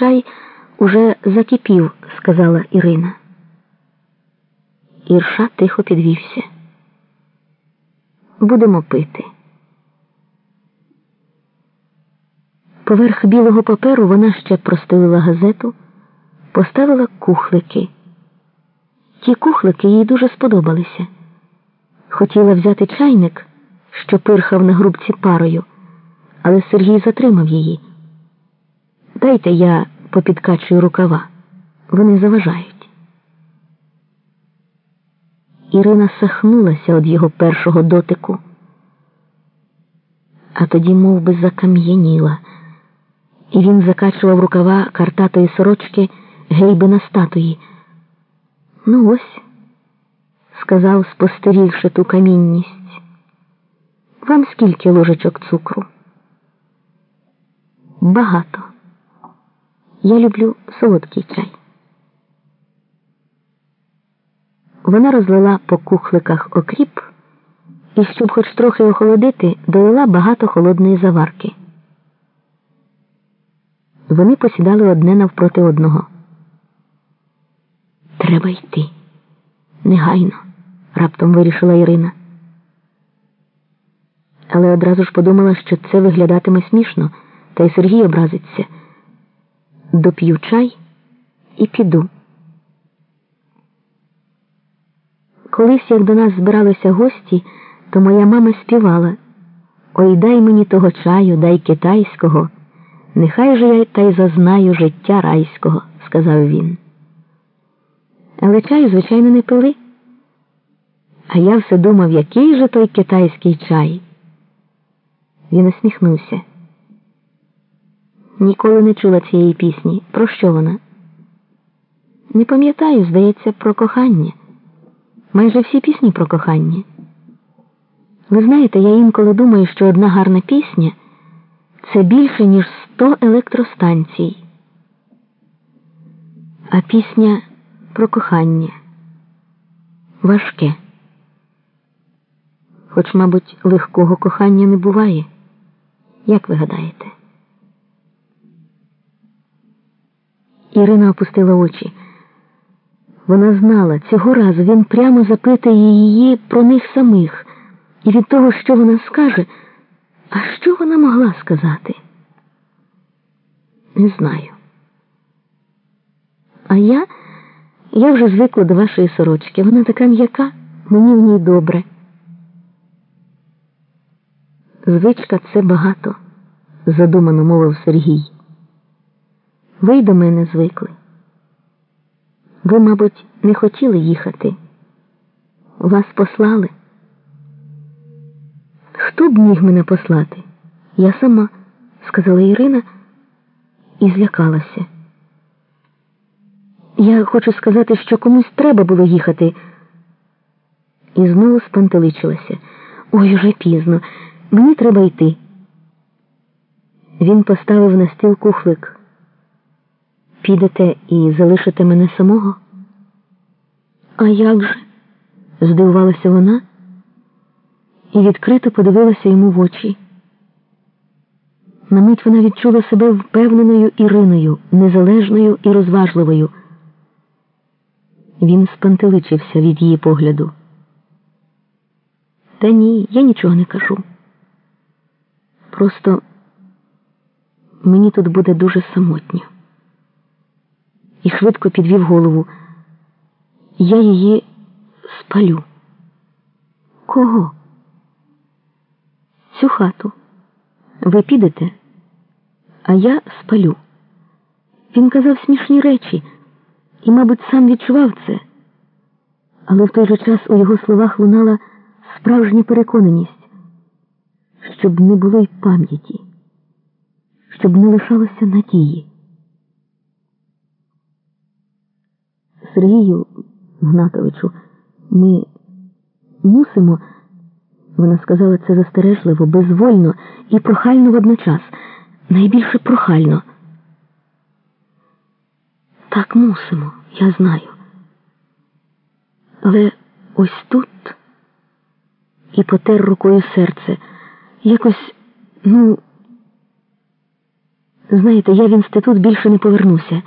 чай уже закипів, сказала Ірина. Ірша тихо підвівся. Будемо пити. Поверх білого паперу вона ще простелила газету, поставила кухлики. Ті кухлики їй дуже сподобалися. Хотіла взяти чайник, що пирхав на грубці парою, але Сергій затримав її. Дайте я попідкачую рукава. Вони заважають. Ірина сахнулася від його першого дотику, а тоді мов би, закам'яніла, і він закачував рукава картатої сорочки гейби на статуї. Ну ось, сказав, спостерігши ту камінність. Вам скільки ложечок цукру? Багато. Я люблю солодкий чай. Вона розлила по кухликах окріп і, щоб хоч трохи охолодити, долила багато холодної заварки. Вони посідали одне навпроти одного. Треба йти. Негайно, раптом вирішила Ірина. Але одразу ж подумала, що це виглядатиме смішно, та й Сергій образиться. Доп'ю чай і піду. Колись, як до нас збиралися гості, то моя мама співала Ой дай мені того чаю, дай китайського, нехай же я та й зазнаю життя райського, сказав він. Але чаю, звичайно, не пили. А я все думав, який же той китайський чай. Він усміхнувся. Ніколи не чула цієї пісні. Про що вона? Не пам'ятаю, здається, про кохання. Майже всі пісні про кохання. Ви знаєте, я інколи думаю, що одна гарна пісня це більше, ніж сто електростанцій. А пісня про кохання важке. Хоч, мабуть, легкого кохання не буває. Як ви гадаєте? Ірина опустила очі. Вона знала, цього разу він прямо запитає її про них самих, і від того, що вона скаже, а що вона могла сказати? Не знаю. А я я вже звикла до вашої сорочки. Вона така м'яка, мені в ній добре. Звичка це багато, задумано мовив Сергій. Ви й до мене звикли. Ви, мабуть, не хотіли їхати. Вас послали. Хто б міг мене послати? Я сама, сказала Ірина і злякалася. Я хочу сказати, що комусь треба було їхати. І знову спантеличилася. Ой, уже пізно. Мені треба йти. Він поставив на стіл кухлик. Підете і залишите мене самого? А як же? здивувалася вона і відкрито подивилася йому в очі. На мить вона відчула себе впевненою Іриною, незалежною і розважливою. Він спантеличився від її погляду. Та ні, я нічого не кажу. Просто мені тут буде дуже самотньо. І швидко підвів голову. Я її спалю. Кого? Цю хату. Ви підете, а я спалю. Він казав смішні речі і, мабуть, сам відчував це. Але в той же час у його словах лунала справжня переконаність щоб не було й пам'яті, щоб не лишалося надії. Сергію Гнатовичу, ми мусимо, вона сказала це застережливо, безвольно і прохально водночас, найбільше прохально. Так мусимо, я знаю. Але ось тут і потер рукою серце якось, ну, Знаєте, я в інститут більше не повернуся.